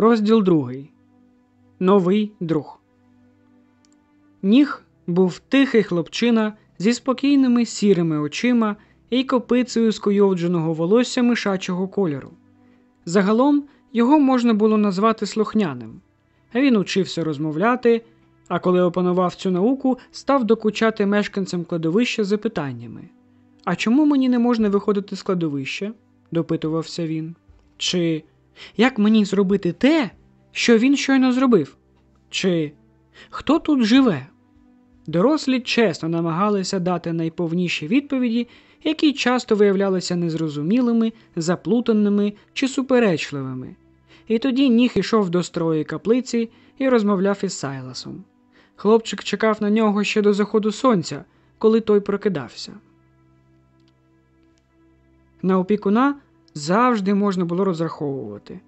Розділ другий. Новий друг. Ніг був тихий хлопчина зі спокійними сірими очима і копицею скуйовдженого волосся мишачого кольору. Загалом його можна було назвати слухняним. Він учився розмовляти, а коли опанував цю науку, став докучати мешканцям кладовища запитаннями. А чому мені не можна виходити з кладовища? допитувався він. Чи як мені зробити те, що він щойно зробив? Чи хто тут живе? Дорослі чесно намагалися дати найповніші відповіді, які часто виявлялися незрозумілими, заплутаними чи суперечливими. І тоді ніг ішов до строї каплиці і розмовляв із Сайласом. Хлопчик чекав на нього ще до заходу сонця, коли той прокидався. На опікуна завжди можна було розраховувати.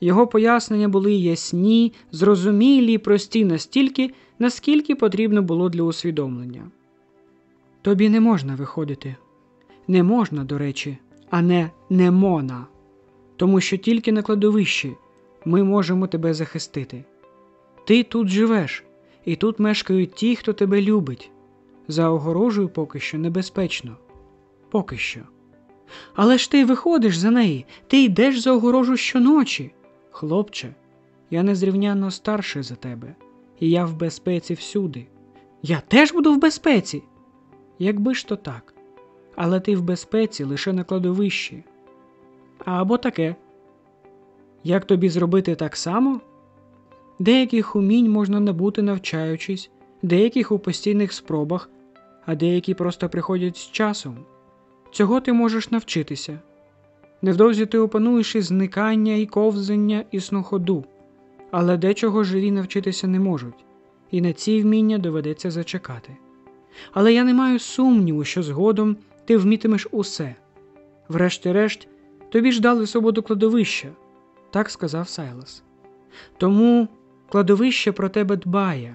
Його пояснення були ясні, зрозумілі й прості настільки, наскільки потрібно було для усвідомлення. Тобі не можна виходити. Не можна, до речі, а не не мона. Тому що тільки на кладовищі ми можемо тебе захистити. Ти тут живеш, і тут мешкають ті, хто тебе любить. За огорожею поки що небезпечно. Поки що. Але ж ти виходиш за неї, ти йдеш за огорожу щоночі. Хлопче, я незрівнянно старший за тебе, і я в безпеці всюди. Я теж буду в безпеці. Якби ж то так. Але ти в безпеці лише на кладовищі. Або таке. Як тобі зробити так само? Деяких умінь можна набути навчаючись, деяких у постійних спробах, а деякі просто приходять з часом. Цього ти можеш навчитися. Невдовзі ти опануєш і зникання, і ковзання, і сноходу, але дечого живі навчитися не можуть, і на ці вміння доведеться зачекати. Але я не маю сумніву, що згодом ти вмітимеш усе. Врешті-решт, тобі ж дали свободу кладовища, так сказав Сайлас. Тому кладовище про тебе дбає,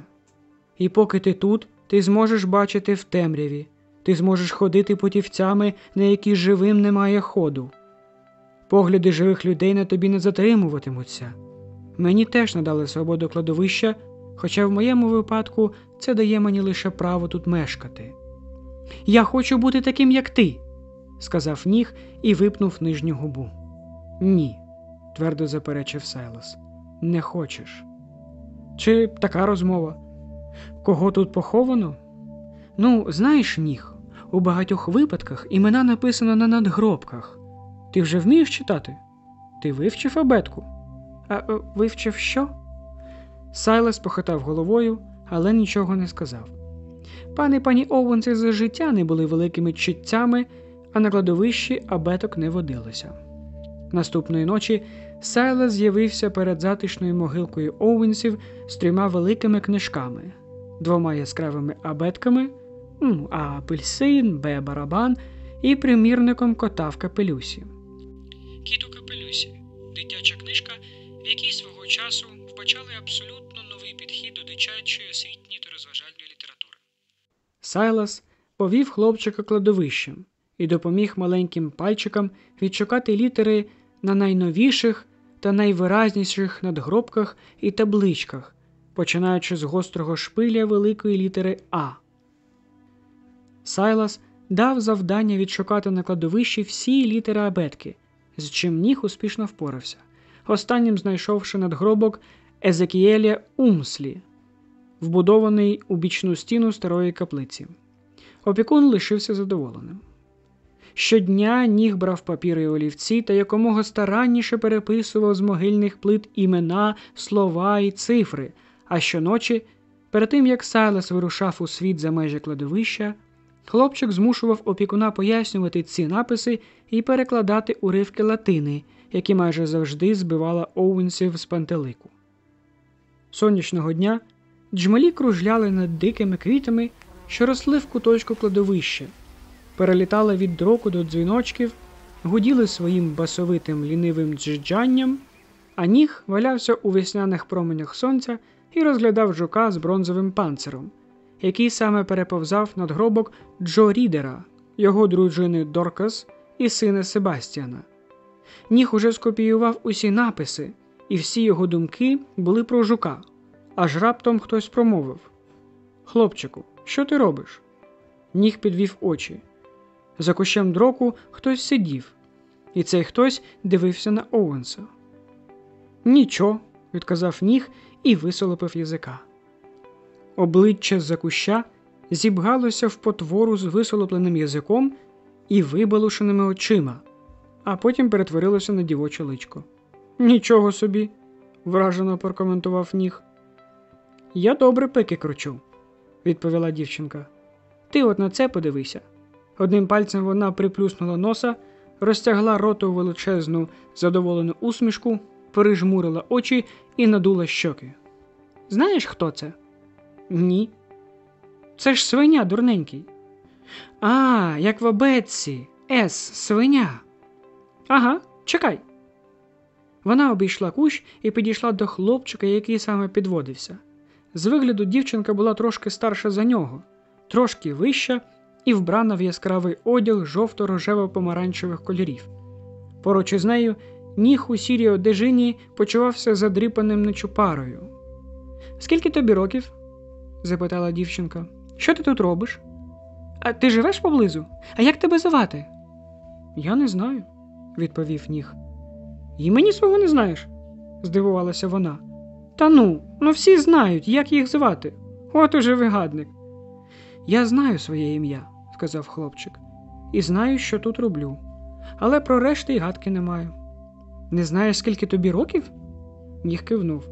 і поки ти тут, ти зможеш бачити в темряві, ти зможеш ходити путівцями, на які живим немає ходу. Погляди живих людей на тобі не затримуватимуться. Мені теж надали свободу кладовища, хоча в моєму випадку це дає мені лише право тут мешкати. Я хочу бути таким, як ти, сказав ніг і випнув нижню губу. Ні, твердо заперечив Сайлас. Не хочеш. Чи така розмова? Кого тут поховано? Ну, знаєш, ніг, у багатьох випадках імена написано на надгробках. Ти вже вмієш читати? Ти вивчив абетку? А е, вивчив що? Сайлас похитав головою, але нічого не сказав. Пан і пані Оуенси за життя не були великими читцями, а на кладовищі абеток не водилося. Наступної ночі Сайлас з'явився перед затишною могилкою Оуенсів з трьома великими книжками, двома яскравими абетками, А апельсин, Б барабан і примірником кота в капелюсі. Кіт у капелюсі дитяча книжка, в якій свого часу вбачали абсолютно новий підхід до дитячої освітньої та розважальної літератури. Сайлас повів хлопчика кладовищем і допоміг маленьким пальчикам відшукати літери на найновіших та найвиразніших надгробках і табличках, починаючи з гострого шпиля великої літери А. Сайлас дав завдання відшукати на кладовищі всі літери абетки, з чим ніг успішно впорався, останнім знайшовши надгробок Езекієля Умслі, вбудований у бічну стіну старої каплиці. Опікун лишився задоволеним. Щодня ніг брав папір і олівці та якомога старанніше переписував з могильних плит імена, слова і цифри, а щоночі, перед тим як Сайлас вирушав у світ за межі кладовища, хлопчик змушував опікуна пояснювати ці написи і перекладати уривки латини, які майже завжди збивала Оуенсів з пантелику. Сонячного дня джмелі кружляли над дикими квітами, що росли в куточку кладовища перелітали від дроку до дзвіночків, гуділи своїм басовитим лінивим джиджанням, а ніг валявся у весняних променях сонця і розглядав жука з бронзовим панциром, який саме переповзав над гробок Джо Рідера, його дружини Доркас і сина Себастіана. Ніг уже скопіював усі написи і всі його думки були про жука, аж раптом хтось промовив Хлопчику, що ти робиш? Ніг підвів очі. За кущем дроку хтось сидів, і цей хтось дивився на Оуенса. Нічого, відказав ніг і висолопив язика. Обличчя з-за куща зібгалося в потвору з висолопленим язиком і вибалушеними очима, а потім перетворилося на дівоче личко. Нічого собі, вражено прокоментував ніг. Я добре пики кручу, відповіла дівчинка. Ти от на це подивися. Одним пальцем вона приплюснула носа, розтягла роту величезну задоволену усмішку, пережмурила очі і надула щоки. Знаєш, хто це? Ні. Це ж свиня дурненький. А, як в обетці. Ес, свиня. Ага, чекай. Вона обійшла кущ і підійшла до хлопчика, який саме підводився. З вигляду дівчинка була трошки старша за нього, трошки вища і вбрана в яскравий одяг жовто-рожево-помаранчевих кольорів. Поруч із нею ніг у сірій одежині почувався задріпаним нечупарою. Скільки тобі років? Запитала дівчинка. Що ти тут робиш? А ти живеш поблизу? А як тебе звати? Я не знаю, відповів ніг. І мені свого не знаєш, здивувалася вона. Та ну, ну всі знають, як їх звати. От уже вигадник. Я знаю своє ім'я, сказав хлопчик, і знаю, що тут роблю. Але про решти й гадки не маю. Не знаєш, скільки тобі років? Ніг кивнув.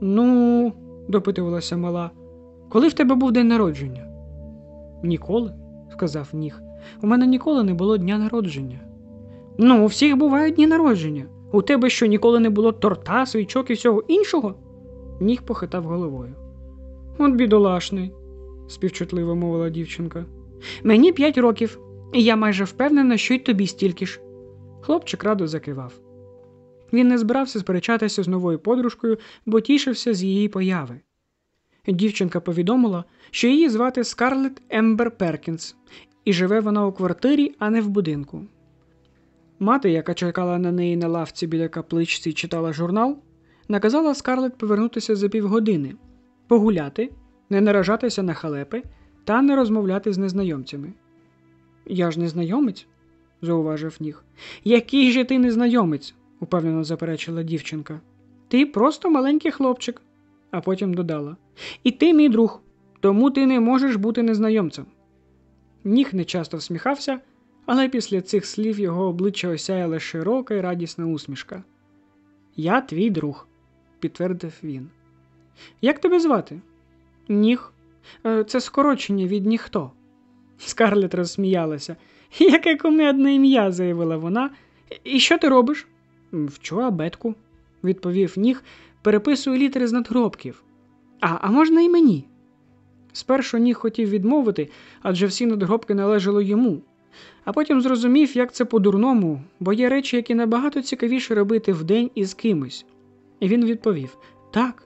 Ну, допитувалася мала, коли в тебе був день народження? Ніколи, сказав ніг. У мене ніколи не було дня народження. Ну, у всіх бувають дні народження. У тебе що ніколи не було торта, свічок і всього іншого? Ніг похитав головою. От бідолашний, співчутливо мовила дівчинка. Мені п'ять років, і я майже впевнена, що й тобі стільки ж. Хлопчик радо закивав. Він не збирався сперечатися з новою подружкою, бо тішився з її появи. Дівчинка повідомила, що її звати Скарлетт Ембер Перкінс, і живе вона у квартирі, а не в будинку. Мати, яка чекала на неї на лавці біля капличці і читала журнал, наказала Скарлетт повернутися за півгодини, погуляти, не наражатися на халепи та не розмовляти з незнайомцями. Я ж незнайомець, зауважив ніг. Який же ти незнайомець? Упевнено заперечила дівчинка. Ти просто маленький хлопчик, а потім додала. І ти мій друг, тому ти не можеш бути незнайомцем. Ніг нечасто всміхався, але після цих слів його обличчя осяяла широка і радісна усмішка. Я твій друг, підтвердив він. Як тебе звати? Ніг. «Е, це скорочення від ніхто. Скарлет розсміялася. Яке кумедне ім'я, заявила вона. І що ти робиш? Вчу абетку, відповів ніг, переписую літери з надгробків. А, а можна і мені? Спершу ніг хотів відмовити, адже всі надгробки належали йому, а потім зрозумів, як це по-дурному, бо є речі, які набагато цікавіше робити вдень із кимось. І він відповів так.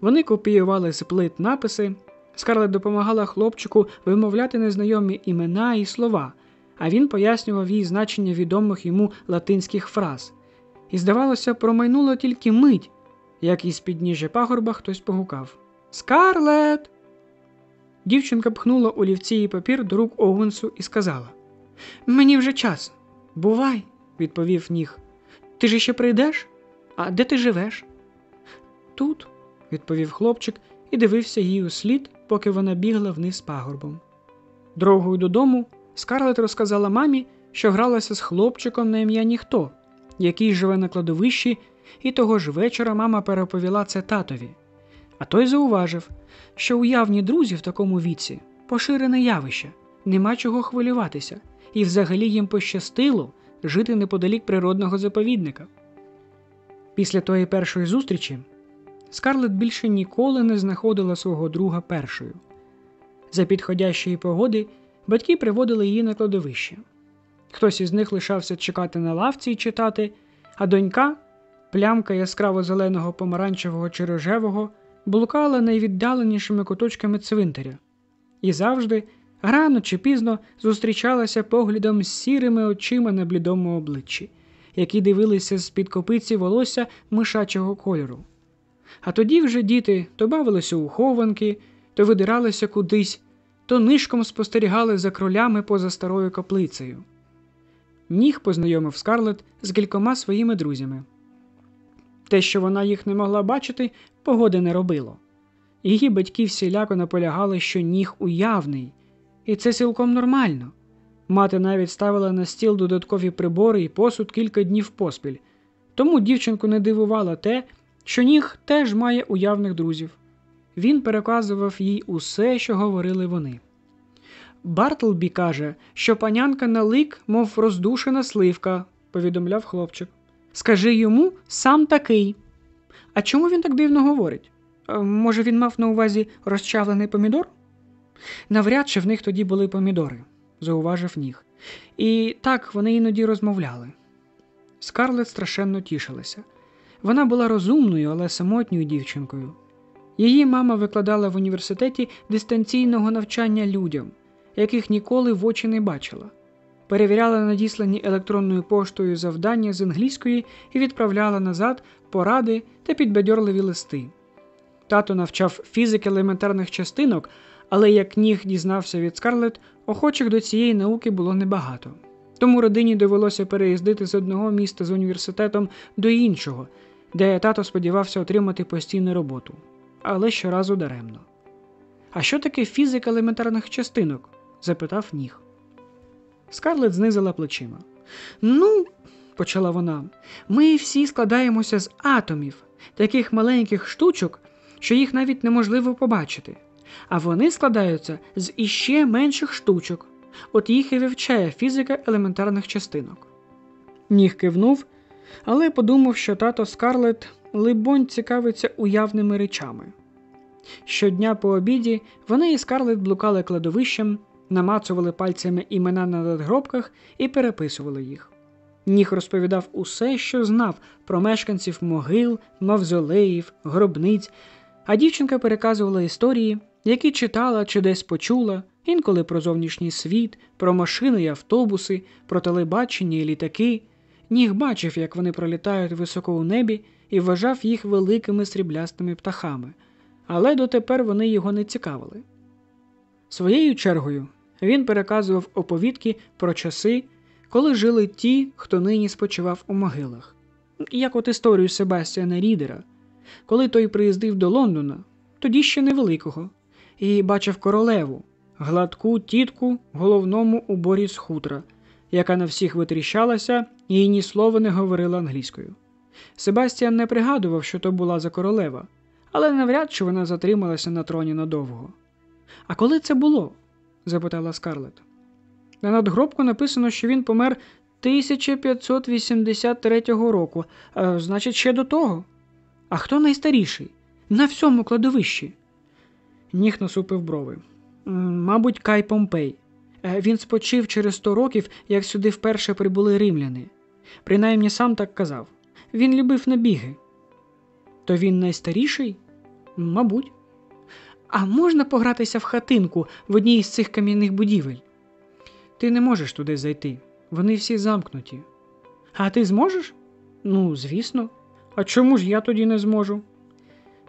Вони копіювали з плит написи. Скарлет допомагала хлопчику вимовляти незнайомі імена і слова, а він пояснював їй значення відомих йому латинських фраз. І, здавалося, промайнуло тільки мить, як із підніжжя пагорба хтось погукав Скарлет! Дівчинка пхнула олівці і папір до рук Оуенсу і сказала Мені вже час. Бувай, відповів ніг. Ти ж ще прийдеш? А де ти живеш? Тут, відповів хлопчик і дивився їй у слід, поки вона бігла вниз пагорбом. Дорогою додому Скарлет розказала мамі, що гралася з хлопчиком на ім'я ніхто, який живе на кладовищі, і того ж вечора мама переповіла це татові. А той зауважив, що уявні друзі в такому віці поширене явище, нема чого хвилюватися, і взагалі їм пощастило жити неподалік природного заповідника. Після тої першої зустрічі Скарлет більше ніколи не знаходила свого друга першою. За підходящої погоди батьки приводили її на кладовище. Хтось із них лишався чекати на лавці і читати, а донька, плямка яскраво зеленого помаранчевого чи рожевого, блукала найвіддаленішими куточками цвинтаря і завжди, рано чи пізно, зустрічалася поглядом з сірими очима на блідому обличчі, які дивилися з під копиці волосся мишачого кольору. А тоді вже діти то бавилися у хованки, то видиралися кудись, то нишком спостерігали за кролями поза старою каплицею. Ніг познайомив Скарлет з кількома своїми друзями. Те, що вона їх не могла бачити, погоди не робило. Її батьки всіляко наполягали, що ніг уявний, і це цілком нормально. Мати навіть ставила на стіл додаткові прибори і посуд кілька днів поспіль, тому дівчинку не дивувало те, що ніг теж має уявних друзів. Він переказував їй усе, що говорили вони. Бартлбі каже, що панянка на лик, мов роздушена сливка, повідомляв хлопчик. Скажи йому сам такий. А чому він так дивно говорить? Може, він мав на увазі розчавлений помідор? Навряд чи в них тоді були помідори, зауважив ніг. І так вони іноді розмовляли. Скарлет страшенно тішилася. Вона була розумною, але самотньою дівчинкою. Її мама викладала в університеті дистанційного навчання людям, яких ніколи в очі не бачила, перевіряла надіслані електронною поштою завдання з англійської і відправляла назад поради та підбадьорливі листи. Тато навчав фізики елементарних частинок, але як ніг дізнався від Скарлет, охочих до цієї науки було небагато. Тому родині довелося переїздити з одного міста з університетом до іншого, де тато сподівався отримати постійну роботу, але щоразу даремно. А що таке фізика елементарних частинок? запитав ніг. Скарлет знизила плечима. Ну, почала вона, ми всі складаємося з атомів, таких маленьких штучок, що їх навіть неможливо побачити, а вони складаються з іще менших штучок, от їх і вивчає фізика елементарних частинок. Ніг кивнув, але подумав, що тато Скарлет, либонь, цікавиться уявними речами. Щодня по обіді вони і Скарлет блукали кладовищем, намацували пальцями імена на надгробках і переписували їх. Ніг розповідав усе, що знав про мешканців могил, мавзолеїв, гробниць, а дівчинка переказувала історії, які читала чи десь почула, інколи про зовнішній світ, про машини і автобуси, про телебачення і літаки. Ніг бачив, як вони пролітають високо у небі, і вважав їх великими сріблястими птахами, але дотепер вони його не цікавили. Своєю чергою він переказував оповідки про часи, коли жили ті, хто нині спочивав у могилах, як от історію Себастьяна Рідера, коли той приїздив до Лондона, тоді ще невеликого, і бачив королеву, гладку тітку головному уборі з хутра, яка на всіх витріщалася і ні слова не говорила англійською. Себастьян не пригадував, що то була за королева, але навряд чи вона затрималася на троні надовго. А коли це було? запитала Скарлет. На надгробку написано, що він помер 1583 року, а, значить, ще до того. А хто найстаріший? На всьому кладовищі. Ніх насупив брови. Мабуть, Кай Помпей. Е, він спочив через сто років, як сюди вперше прибули римляни. Принаймні сам так казав. Він любив набіги. То він найстаріший? Мабуть. А можна погратися в хатинку в одній із цих кам'яних будівель? Ти не можеш туди зайти. Вони всі замкнуті. А ти зможеш? Ну, звісно. А чому ж я тоді не зможу?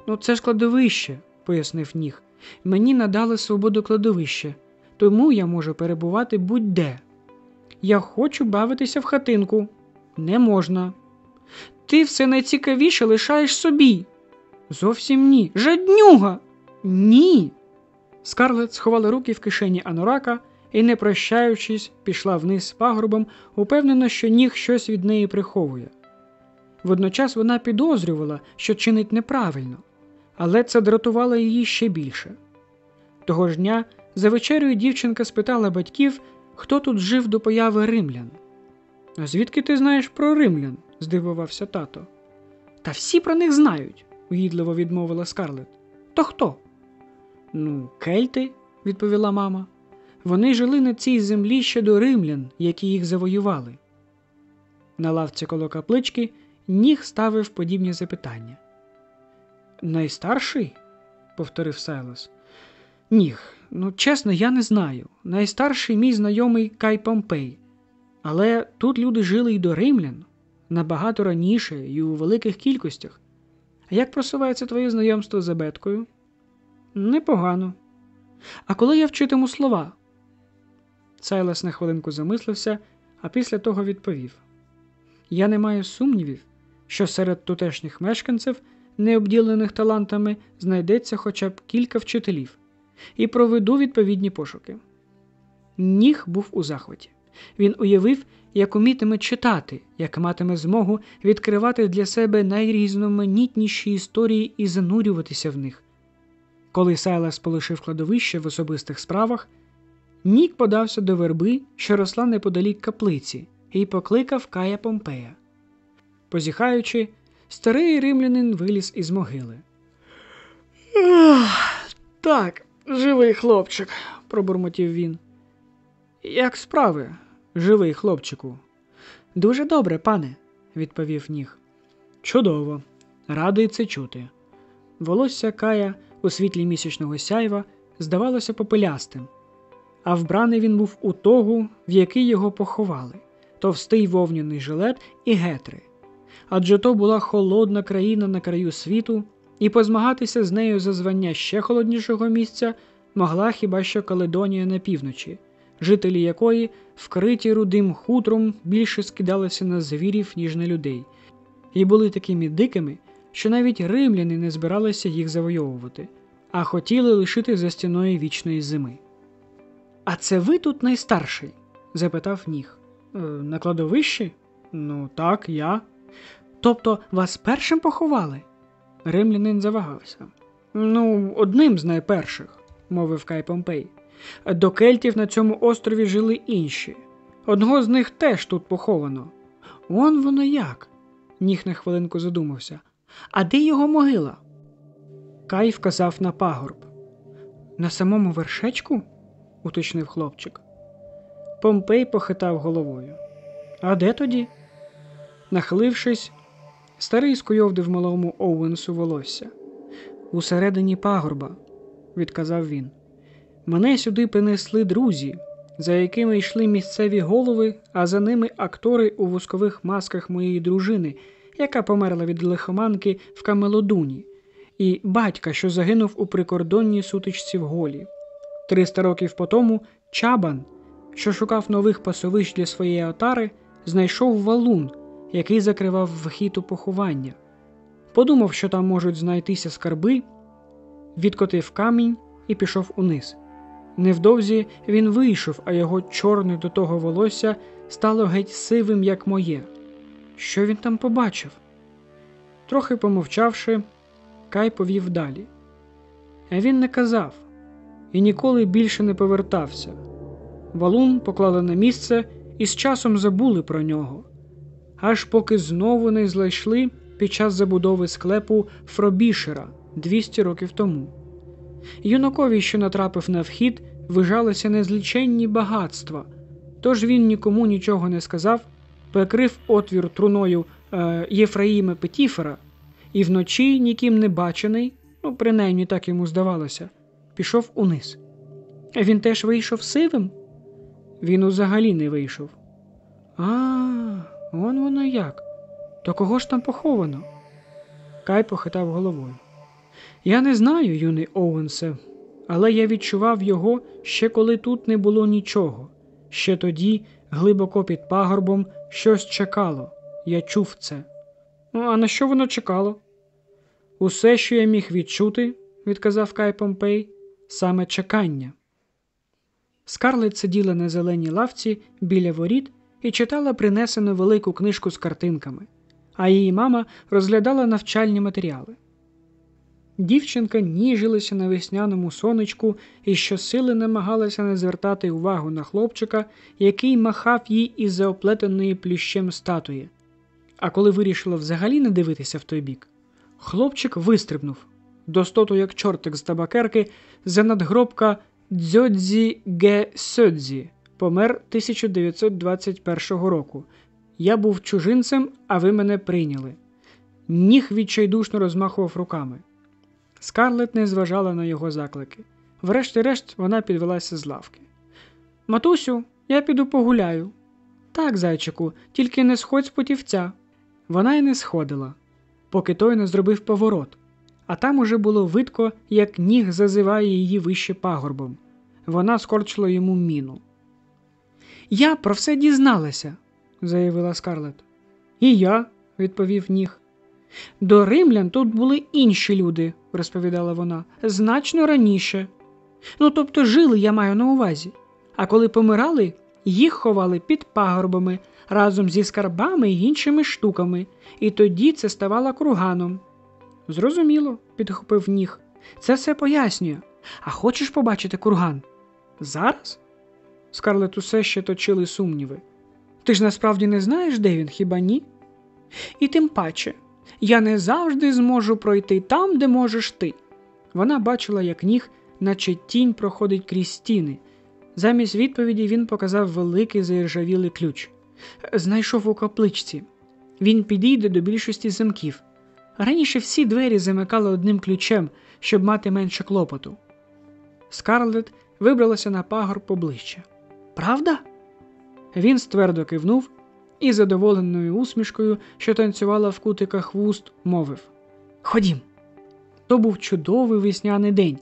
Ну, це ж кладовище, пояснив ніг. Мені надали свободу кладовище, тому я можу перебувати будь-де. Я хочу бавитися в хатинку. Не можна. Ти все найцікавіше лишаєш собі. Зовсім ні. Жаднюга. Ні. Скарлет сховала руки в кишені Анорака і, не прощаючись, пішла вниз пагорбом, упевнена, що ніг щось від неї приховує. Водночас вона підозрювала, що чинить неправильно, але це дратувало її ще більше. Того ж дня за вечерею дівчинка спитала батьків, хто тут жив до появи римлян. А звідки ти знаєш про римлян? Здивувався тато. Та всі про них знають, угідливо відмовила Скарлет. То хто? Ну, кельти, відповіла мама. Вони жили на цій землі ще до римлян, які їх завоювали. На лавці коло каплички ніг ставив подібні запитання. Найстарший? повторив Сайлас. Ніг, ну чесно, я не знаю. Найстарший мій знайомий Кай Помпей. Але тут люди жили й до римлян. Набагато раніше і у великих кількостях. А як просувається твоє знайомство з абеткою? Непогано. А коли я вчитиму слова? Сайлас на хвилинку замислився, а після того відповів: Я не маю сумнівів, що серед тутешніх мешканців, не обділених талантами, знайдеться хоча б кілька вчителів, і проведу відповідні пошуки. Ніг був у захваті. Він уявив, як умітиме читати, як матиме змогу відкривати для себе найрізноманітніші історії і занурюватися в них. Коли Сайлас полишив кладовище в особистих справах, Нік подався до верби, що росла неподалік каплиці, і покликав Кая Помпея. Позіхаючи, старий римлянин виліз із могили. Так, живий хлопчик, пробурмотів він. Як справи, живий хлопчику? Дуже добре, пане, відповів ніг. Чудово, радий це чути. Волосся Кая у світлі місячного сяйва здавалося попелястим, а вбраний він був у тогу, в який його поховали, товстий вовняний жилет і гетри. Адже то була холодна країна на краю світу, і позмагатися з нею за звання ще холоднішого місця могла хіба що Каледонія на півночі, жителі якої, вкриті рудим хутром, більше скидалися на звірів, ніж на людей, і були такими дикими, що навіть римляни не збиралися їх завойовувати, а хотіли лишити за стіною вічної зими. А це ви тут найстарший? запитав ніг. «Е, на кладовищі? Ну, так, я. Тобто вас першим поховали? Римлянин завагався. Ну, одним з найперших, мовив Кай Помпей. До кельтів на цьому острові жили інші. Одного з них теж тут поховано. Он воно як? Ніх на хвилинку задумався. А де його могила? Кай вказав на пагорб. На самому вершечку? уточнив хлопчик. Помпей похитав головою. А де тоді? Нахилившись, старий скуйовдив малому Оуенсу волосся. Усередині пагорба, відказав він. Мене сюди принесли друзі, за якими йшли місцеві голови, а за ними актори у вузкових масках моєї дружини, яка померла від лихоманки в Камелодуні, і батька, що загинув у прикордонній сутичці в Голі. Триста років по тому чабан, що шукав нових пасовищ для своєї отари, знайшов валун, який закривав вхід у поховання. Подумав, що там можуть знайтися скарби, відкотив камінь і пішов униз. Невдовзі він вийшов, а його чорне до того волосся стало геть сивим, як моє. Що він там побачив? Трохи помовчавши, Кай повів далі. А він не казав і ніколи більше не повертався. Валун поклали на місце і з часом забули про нього, аж поки знову не знайшли під час забудови склепу Фробішера 200 років тому. Юнакові, що натрапив на вхід, вижалися незліченні багатства, тож він нікому нічого не сказав, прикрив отвір труною е, Єфраїма Петіфера, і вночі, ніким не бачений, ну принаймні так йому здавалося, пішов униз. Він теж вийшов сивим? Він взагалі не вийшов. А, он воно як. То кого ж там поховано? Кай похитав головою. Я не знаю, юний Оуенсе, але я відчував його ще коли тут не було нічого. Ще тоді, глибоко під пагорбом, щось чекало. Я чув це. Ну, а на що воно чекало? Усе, що я міг відчути, відказав Кай Помпей, саме чекання. Скарлет сиділа на зеленій лавці біля воріт і читала принесену велику книжку з картинками, а її мама розглядала навчальні матеріали. Дівчинка ніжилася на весняному сонечку і щосили намагалася не звертати увагу на хлопчика, який махав їй із заоплетеної плющем статуї. А коли вирішила взагалі не дивитися в той бік, хлопчик вистрибнув достоту, як чортик з табакерки, за надгробка Дзьодзі Ге Сьодзі, помер 1921 року. Я був чужинцем, а ви мене прийняли. Ніг відчайдушно розмахував руками. Скарлет не зважала на його заклики. Врешті-решт вона підвелася з лавки. Матусю, я піду погуляю. Так, зайчику, тільки не сходь з потівця. Вона й не сходила, поки той не зробив поворот, а там уже було видко, як ніг зазиває її вище пагорбом. Вона скорчила йому міну. Я про все дізналася, заявила Скарлет. І я, відповів ніг. До римлян тут були інші люди, розповідала вона, значно раніше. Ну, тобто жили, я маю на увазі. А коли помирали, їх ховали під пагорбами разом зі скарбами і іншими штуками, і тоді це ставало курганом. Зрозуміло, підхопив ніг. Це все пояснює. А хочеш побачити курган? Зараз? Скарлет усе ще точили сумніви. Ти ж насправді не знаєш, де він, хіба ні? І тим паче, я не завжди зможу пройти там, де можеш ти. Вона бачила, як ніг, наче тінь проходить крізь стіни. Замість відповіді він показав великий заіржавілий ключ. Знайшов у капличці. Він підійде до більшості замків. Раніше всі двері замикали одним ключем, щоб мати менше клопоту. Скарлет вибралася на пагор поближче. Правда? Він ствердо кивнув і задоволеною усмішкою, що танцювала в кутиках вуст, мовив Ходім. То був чудовий весняний день.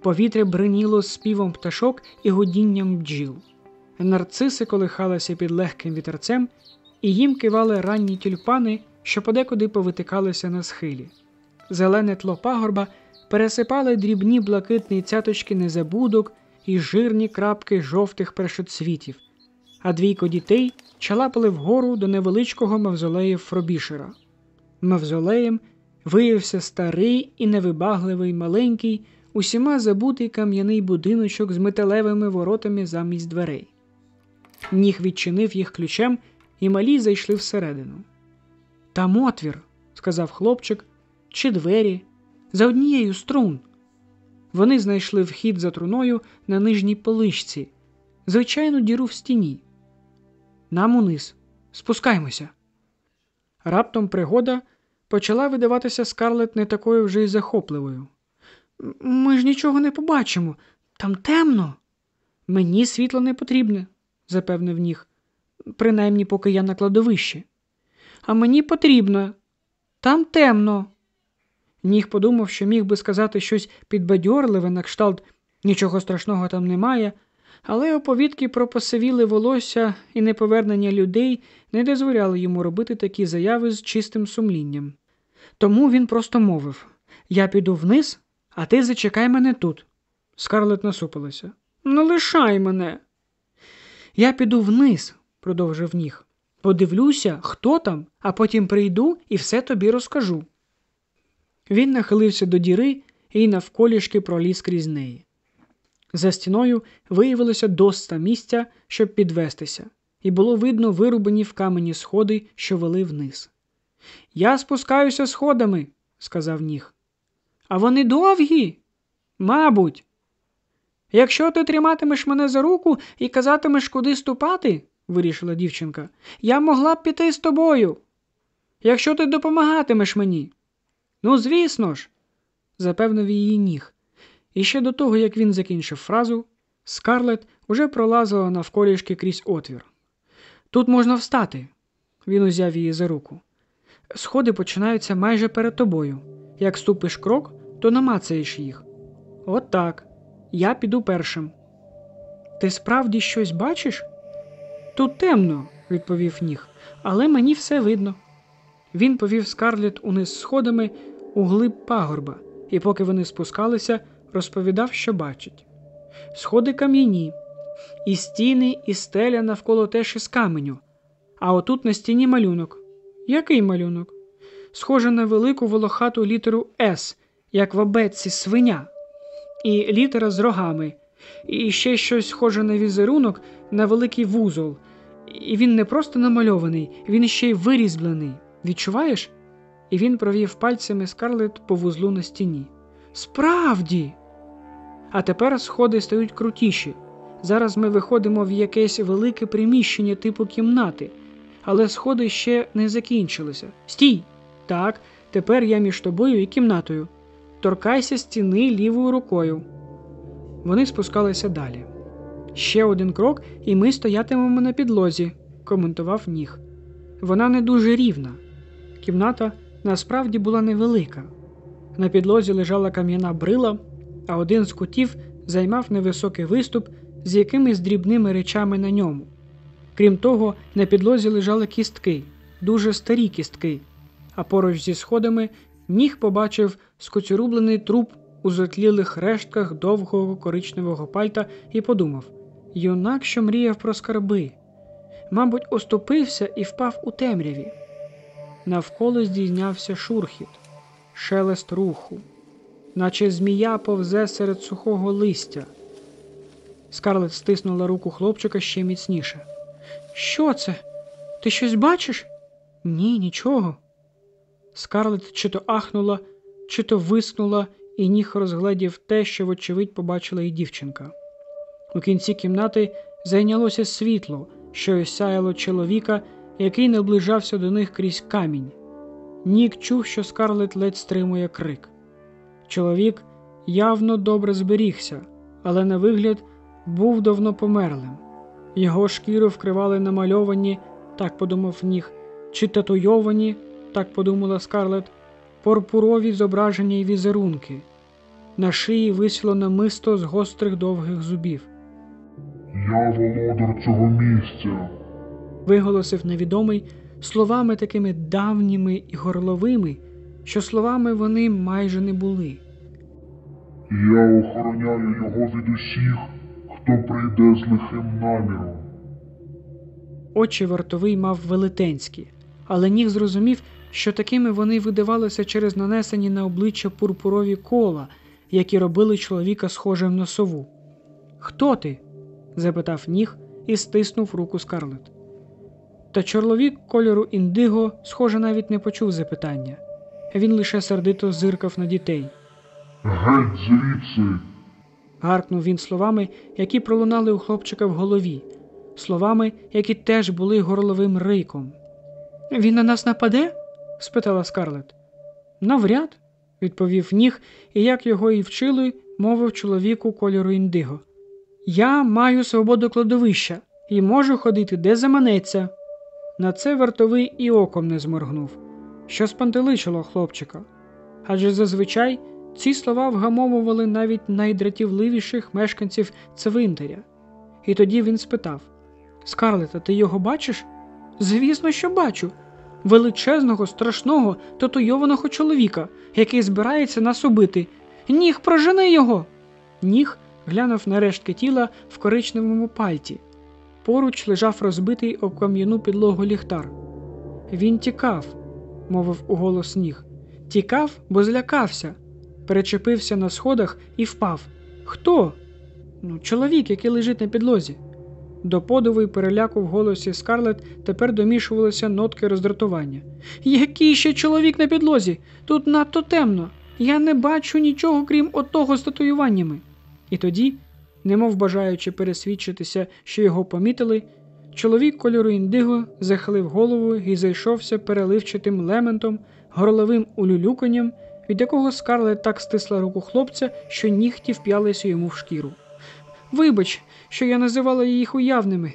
Повітря бриніло співом пташок і гудінням бджіл. Нарциси колихалися під легким вітерцем, і їм кивали ранні тюльпани, що подекуди повитикалися на схилі. Зелене тло пагорба пересипали дрібні блакитні цяточки незабудок і жирні крапки жовтих першоцвітів, а двійко дітей чалапали вгору до невеличкого мавзолею Фробішера. Мавзолеєм виявився старий і невибагливий маленький, усіма забутий кам'яний будиночок з металевими воротами замість дверей. Ніг відчинив їх ключем, і малі зайшли всередину. Там отвір, сказав хлопчик, чи двері, за однією струн. Вони знайшли вхід за труною на нижній поличці, звичайну діру в стіні. Нам униз. Спускаймося. Раптом пригода почала видаватися скарлет не такою вже й захопливою. Ми ж нічого не побачимо. Там темно. Мені світло не потрібне, запевнив ніг, принаймні поки я на кладовищі. А мені потрібно. Там темно. Ніг подумав, що міг би сказати щось підбадьорливе, на кшталт нічого страшного там немає, але оповідки про посивіле волосся і неповернення людей не дозволяли йому робити такі заяви з чистим сумлінням. Тому він просто мовив Я піду вниз, а ти зачекай мене тут. Скарлет насупилася. Не лишай мене. Я піду вниз, продовжив ніг. Подивлюся, хто там, а потім прийду і все тобі розкажу. Він нахилився до діри і навколішки проліз крізь неї. За стіною виявилося доста місця, щоб підвестися, і було видно вирубані в камені сходи, що вели вниз. Я спускаюся сходами, сказав ніг. А вони довгі? Мабуть. Якщо ти триматимеш мене за руку і казатимеш, куди ступати, вирішила дівчинка, я могла б піти з тобою. Якщо ти допомагатимеш мені. Ну, звісно ж, запевнив її ніг. І ще до того, як він закінчив фразу, Скарлет уже пролазила навколішки крізь отвір. Тут можна встати, він узяв її за руку. Сходи починаються майже перед тобою. Як ступиш крок, то намацаєш їх. От так. Я піду першим. Ти справді щось бачиш? Тут темно, відповів ніг, але мені все видно. Він повів Скарлет униз сходами у глиб пагорба, і поки вони спускалися, розповідав, що бачить. Сходи кам'яні, і стіни, і стеля навколо теж із каменю, а отут на стіні малюнок. Який малюнок? Схоже на велику волохату літеру С, як в абетці свиня, і літера з рогами, і ще щось схоже на візерунок на великий вузол. І він не просто намальований, він ще й вирізблений. Відчуваєш? І він провів пальцями скарлет по вузлу на стіні. Справді. А тепер сходи стають крутіші. Зараз ми виходимо в якесь велике приміщення типу кімнати, але сходи ще не закінчилися. Стій! Так, тепер я між тобою і кімнатою. Торкайся стіни лівою рукою. Вони спускалися далі. Ще один крок, і ми стоятимемо на підлозі, коментував ніг. Вона не дуже рівна. Кімната насправді була невелика. На підлозі лежала кам'яна брила, а один з кутів займав невисокий виступ з якимись дрібними речами на ньому. Крім того, на підлозі лежали кістки, дуже старі кістки, а поруч зі сходами ніг побачив скоцюрублений труп у затлілих рештках довгого коричневого пальта і подумав юнак, що мріяв про скарби. Мабуть, оступився і впав у темряві. Навколо здійнявся шурхіт, шелест руху, наче змія повзе серед сухого листя. Скарлет стиснула руку хлопчика ще міцніше. Що це? Ти щось бачиш? Ні, нічого. Скарлет чи то ахнула, чи то вискнула, і ніг розгледів те, що, вочевидь, побачила і дівчинка. У кінці кімнати зайнялося світло, що осяяло чоловіка, який наближався до них крізь камінь. Нік чув, що скарлет ледь стримує крик. Чоловік явно добре зберігся, але на вигляд був давно померлим. Його шкіру вкривали намальовані, так подумав ніг, чи татуйовані, так подумала скарлет, пурпурові зображення й візерунки. На шиї висіло намисто з гострих довгих зубів. Я володар цього місця. Виголосив невідомий словами такими давніми і горловими, що словами вони майже не були. Я охороняю його від усіх, хто прийде з лихим наміром. Очі вартовий мав велетенські, але ніг зрозумів, що такими вони видавалися через нанесені на обличчя пурпурові кола, які робили чоловіка схожим на сову. Хто ти? запитав ніг і стиснув руку скарлет. Та чоловік кольору індиго, схоже, навіть не почув запитання. Він лише сердито зиркав на дітей. Геть звідси. Гаркнув він словами, які пролунали у хлопчика в голові, словами, які теж були горловим риком. Він на нас нападе? спитала скарлет. Навряд, відповів ніг, і як його і вчили, мовив чоловіку кольору індиго. Я маю свободу кладовища і можу ходити де заманеться. На це вартовий і оком не зморгнув, що спантеличило хлопчика. Адже зазвичай ці слова вгамовували навіть найдратівливіших мешканців цвинтаря. І тоді він спитав Скарлета, ти його бачиш? Звісно, що бачу. Величезного, страшного, татуйованого чоловіка, який збирається нас убити. Ніг, прожени його. Ніг глянув на рештки тіла в коричневому пальті. Поруч лежав розбитий об кам'яну підлогу ліхтар. Він тікав, мовив уголос ніг. Тікав, бо злякався, перечепився на сходах і впав. Хто? Ну, чоловік, який лежить на підлозі. До подиву й переляку в голосі Скарлет тепер домішувалися нотки роздратування. Який ще чоловік на підлозі? Тут надто темно. Я не бачу нічого, крім отого з татуюваннями. І тоді, немов бажаючи пересвідчитися, що його помітили, чоловік кольору індиго захилив голову і зайшовся переливчатим лементом, горловим улюлюканням, від якого Скарлет так стисла руку хлопця, що нігті вп'ялися йому в шкіру. Вибач, що я називала їх уявними,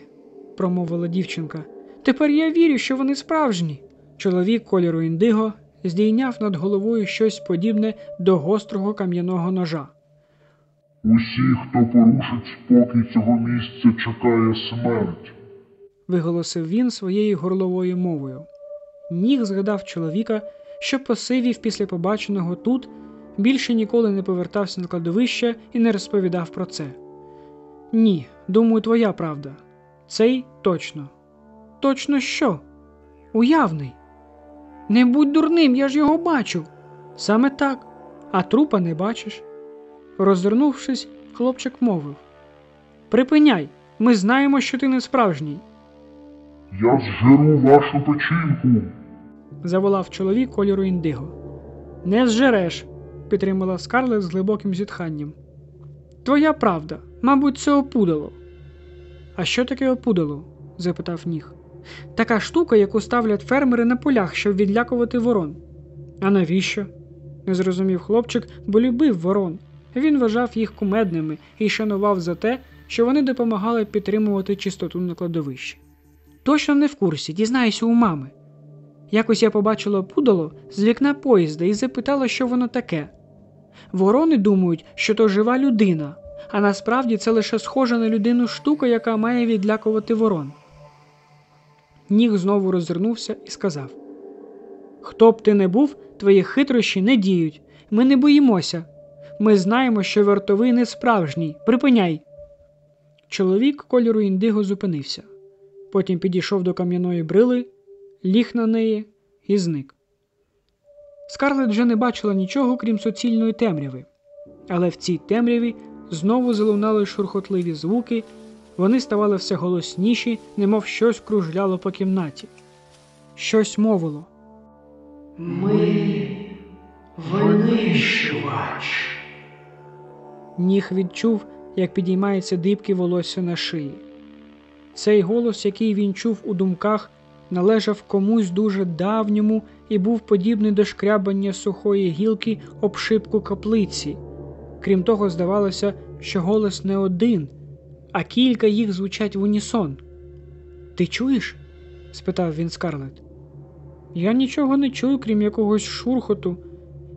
промовила дівчинка. Тепер я вірю, що вони справжні. Чоловік кольору індиго здійняв над головою щось подібне до гострого кам'яного ножа. Усі, хто порушить спокій цього місця, чекає смерть. виголосив він своєю горловою мовою. Ніг згадав чоловіка, що посивів після побаченого тут, більше ніколи не повертався на кладовище і не розповідав про це. Ні, думаю, твоя правда. Цей точно. Точно що? Уявний. Не будь дурним, я ж його бачу. Саме так, а трупа не бачиш. Розвернувшись, хлопчик мовив Припиняй, ми знаємо, що ти не справжній, Я зжеру вашу печінку. Заволав чоловік кольору індиго. Не зжереш, підтримала Скарлет з глибоким зітханням. Твоя правда, мабуть, це опудало. А що таке опудало? запитав ніг. Така штука, яку ставлять фермери на полях, щоб відлякувати ворон. А навіщо? не зрозумів хлопчик, бо любив ворон. Він вважав їх кумедними і шанував за те, що вони допомагали підтримувати чистоту на кладовищі. Точно не в курсі, дізнаюся у мами. Якось я побачила пудало з вікна поїзда і запитала, що воно таке. Ворони думають, що то жива людина, а насправді це лише схожа на людину штука, яка має відлякувати ворон. Ніг знову розвернувся і сказав: Хто б ти не був, твої хитрощі не діють. Ми не боїмося. Ми знаємо, що вартовий не справжній. Припиняй. Чоловік кольору індиго зупинився. Потім підійшов до кам'яної брили, ліг на неї і зник. Скарлет вже не бачила нічого, крім суцільної темряви, але в цій темряві знову залунали шурхотливі звуки, вони ставали все голосніші, немов щось кружляло по кімнаті. Щось мовило. Ми винищувач. Ніг відчув, як підіймається дибки волосся на шиї. Цей голос, який він чув у думках, належав комусь дуже давньому і був подібний до шкрябання сухої гілки об шибку каплиці. Крім того, здавалося, що голос не один, а кілька їх звучать в унісон. Ти чуєш? спитав він Скарлет. Я нічого не чую, крім якогось шурхоту,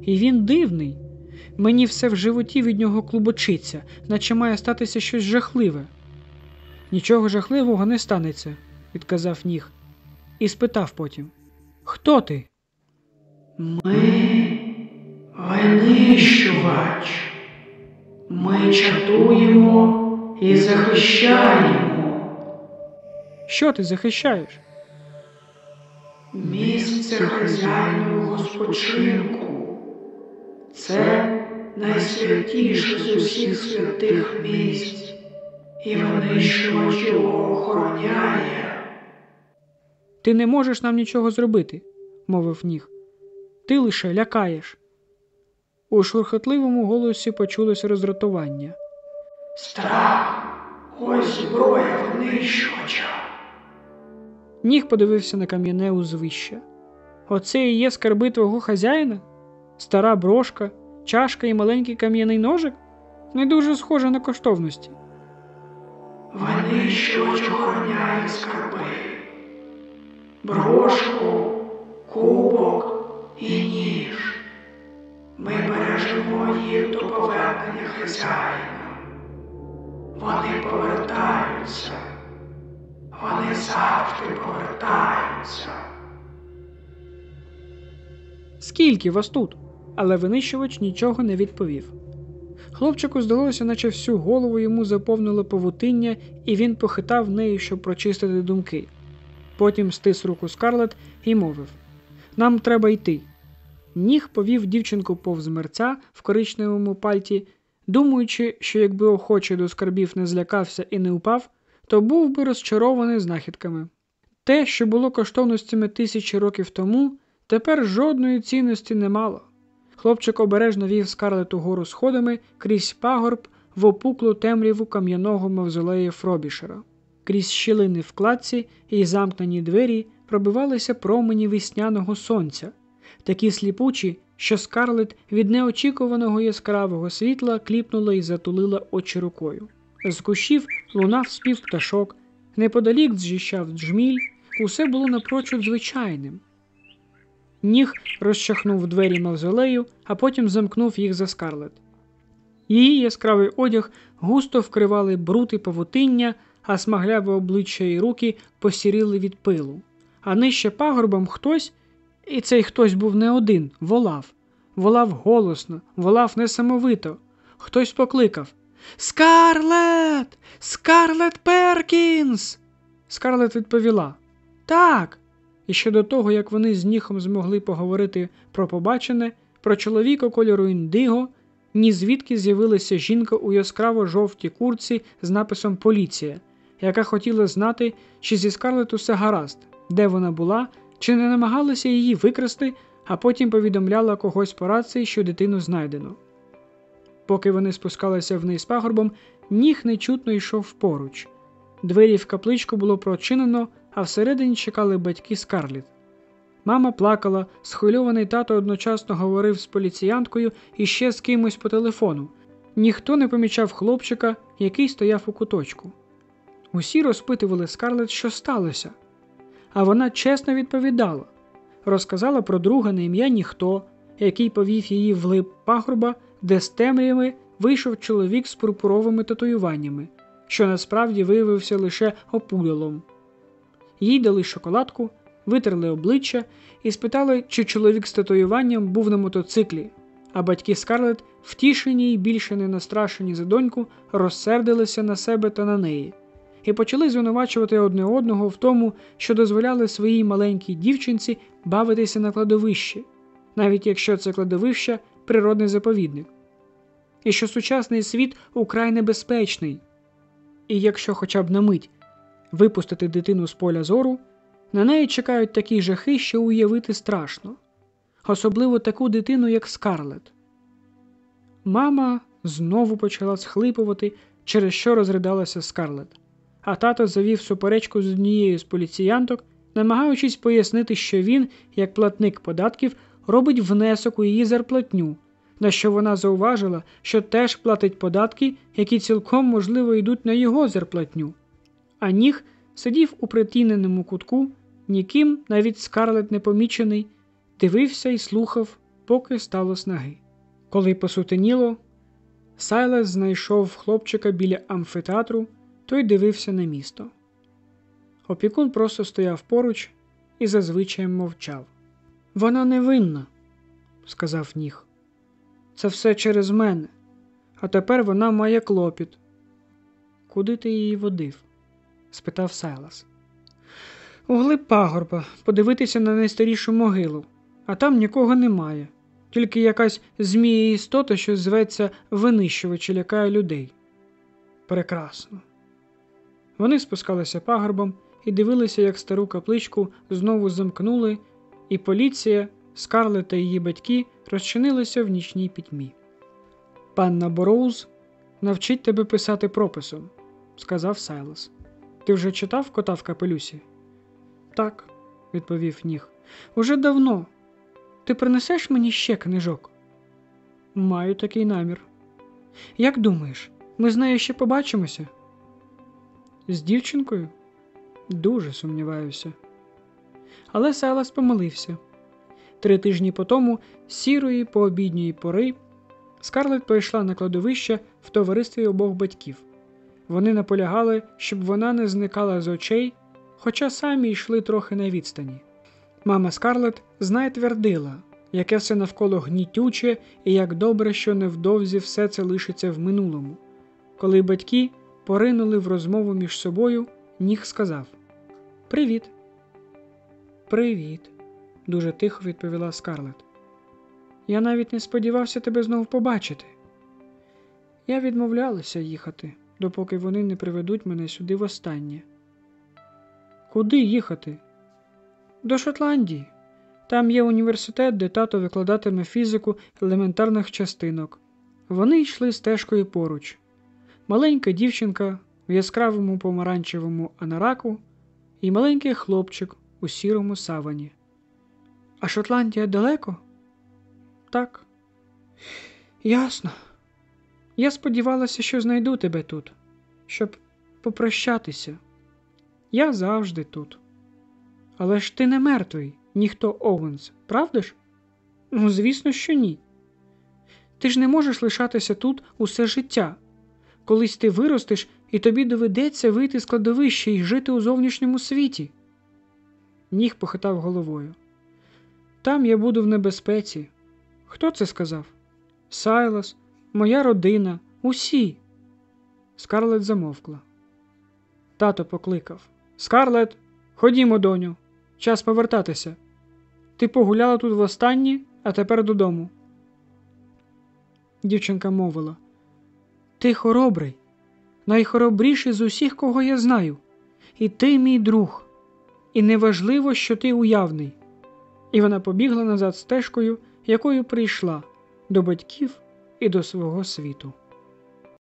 і він дивний. Мені все в животі від нього клубочиться, наче має статися щось жахливе. Нічого жахливого не станеться, відказав ніг, і спитав потім Хто ти? Ми винищувач. Ми чатуємо і захищаємо. Що ти захищаєш? Місце хазяйного спочинку. Це найсвятіше з усіх святих місць, і винищувач його охороняє. Ти не можеш нам нічого зробити, мовив ніг. Ти лише лякаєш. У шурхотливому голосі почулося роздратування. Страх ось зброя винищувача. Ніг подивився на кам'яне узвище. Оце і є скарби твого хазяїна? Стара брошка, чашка і маленький кам'яний ножик? Не дуже схоже на коштовності. Винищувач охороняє скарби. Брошку, кубок і ніж. Ми бережемо їх до повернення хазяїна. Вони повертаються. Вони завжди повертаються. Скільки вас тут? Але винищувач нічого не відповів. Хлопчику здалося, наче всю голову йому заповнило павутиння, і він похитав нею, щоб прочистити думки. Потім стис руку Скарлет і мовив: Нам треба йти. Ніг повів дівчинку повз мерця в коричневому пальті, думаючи, що якби охоче до скарбів не злякався і не упав, то був би розчарований знахідками. Те, що було коштовностями тисячі років тому, тепер жодної цінності не мало. Хлопчик обережно вів скарлету гору сходами крізь пагорб в опуклу темряву кам'яного мавзолея Фробішера. Крізь щілини в кладці і замкнені двері пробивалися промені весняного сонця, такі сліпучі, що скарлет від неочікуваного яскравого світла кліпнула і затулила очі рукою. З кущів лунав спів пташок, неподалік зжищав джміль, усе було напрочуд звичайним. Ніг розчахнув двері мавзолею, а потім замкнув їх за скарлет. Її яскравий одяг густо вкривали бруд і павутиння, а смагляве обличчя і руки посіріли від пилу. А нижче пагорбом хтось, і цей хтось був не один, волав. Волав голосно, волав несамовито. Хтось покликав Скарлет! Скарлет Перкінс! Скарлет відповіла Так. І ще до того, як вони з ніхом змогли поговорити про побачене, про чоловіка кольору індиго, ні звідки з'явилася жінка у яскраво жовтій курці з написом Поліція, яка хотіла знати, чи зі Скарлет усе гаразд, де вона була, чи не намагалися її викрасти, а потім повідомляла когось по рації, що дитину знайдено. Поки вони спускалися вниз пагорбом, ніг нечутно йшов поруч. Двері в капличку було прочинено, а всередині чекали батьки Скарліт. Мама плакала, схвильований тато одночасно говорив з поліціянткою і ще з кимось по телефону. Ніхто не помічав хлопчика, який стояв у куточку. Усі розпитували Скарлет, що сталося, а вона чесно відповідала. Розказала про друга на ім'я Ніхто, який повів її в глиб пагорба, де з темрями вийшов чоловік з пурпуровими татуюваннями, що насправді виявився лише опудалом. Їй дали шоколадку, витерли обличчя і спитали, чи чоловік з татуюванням був на мотоциклі, а батьки Скарлет, втішені й більше не настрашені за доньку, розсердилися на себе та на неї і почали звинувачувати одне одного в тому, що дозволяли своїй маленькій дівчинці бавитися на кладовищі, навіть якщо це кладовище природний заповідник, і що сучасний світ украй небезпечний, і якщо хоча б на мить випустити дитину з поля зору, на неї чекають такі жахи, що уявити страшно, особливо таку дитину, як Скарлет. Мама знову почала схлипувати, через що розридалася Скарлет а тато завів суперечку з однією з поліціянток, намагаючись пояснити, що він, як платник податків, робить внесок у її зарплатню, на що вона зауважила, що теж платить податки, які цілком можливо йдуть на його зарплатню. А ніг сидів у притіненому кутку, ніким, навіть скарлет непомічений, дивився і слухав, поки стало снаги. Коли посутеніло, Сайлас знайшов хлопчика біля амфітеатру, той дивився на місто. Опікун просто стояв поруч і зазвичай мовчав. Вона невинна, сказав ніг. Це все через мене, а тепер вона має клопіт. Куди ти її водив? спитав Сайлас. У глиб пагорба подивитися на найстарішу могилу, а там нікого немає, тільки якась змія істота, що зветься винищувач і лякає людей. Прекрасно. Вони спускалися пагорбом і дивилися, як стару капличку знову замкнули, і поліція, Скарлет та її батьки розчинилися в нічній пітьмі. Панна Бороуз навчить тебе писати прописом, сказав Сайлас. Ти вже читав кота в капелюсі? Так, відповів ніг. Уже давно. Ти принесеш мені ще книжок? Маю такий намір. Як думаєш, ми з нею ще побачимося? З дівчинкою? Дуже сумніваюся. Але Сайлас помилився. Три тижні по тому, сірої пообідньої пори, Скарлет прийшла на кладовище в товаристві обох батьків. Вони наполягали, щоб вона не зникала з очей, хоча самі йшли трохи на відстані. Мама Скарлет знай твердила, яке все навколо гнітюче і як добре, що невдовзі все це лишиться в минулому, коли батьки поринули в розмову між собою, ніг сказав Привіт. Привіт, дуже тихо відповіла Скарлет. Я навіть не сподівався тебе знову побачити. Я відмовлялася їхати, допоки вони не приведуть мене сюди востаннє. Куди їхати? До Шотландії. Там є університет, де тато викладатиме фізику елементарних частинок. Вони йшли стежкою поруч маленька дівчинка в яскравому помаранчевому анараку і маленький хлопчик у сірому савані. А Шотландія далеко? Так. Ясно. Я сподівалася, що знайду тебе тут, щоб попрощатися. Я завжди тут. Але ж ти не мертвий, ніхто Оуенс, правда ж? Ну, звісно, що ні. Ти ж не можеш лишатися тут усе життя. Колись ти виростеш, і тобі доведеться вийти з кладовища і жити у зовнішньому світі. Ніг похитав головою. Там я буду в небезпеці. Хто це сказав? Сайлас, моя родина, усі. Скарлет замовкла. Тато покликав Скарлет, ходімо, доню, час повертатися. Ти погуляла тут востаннє, а тепер додому. Дівчинка мовила ти хоробрий, найхоробріший з усіх, кого я знаю, і ти мій друг, і неважливо, що ти уявний. І вона побігла назад стежкою, якою прийшла до батьків і до свого світу.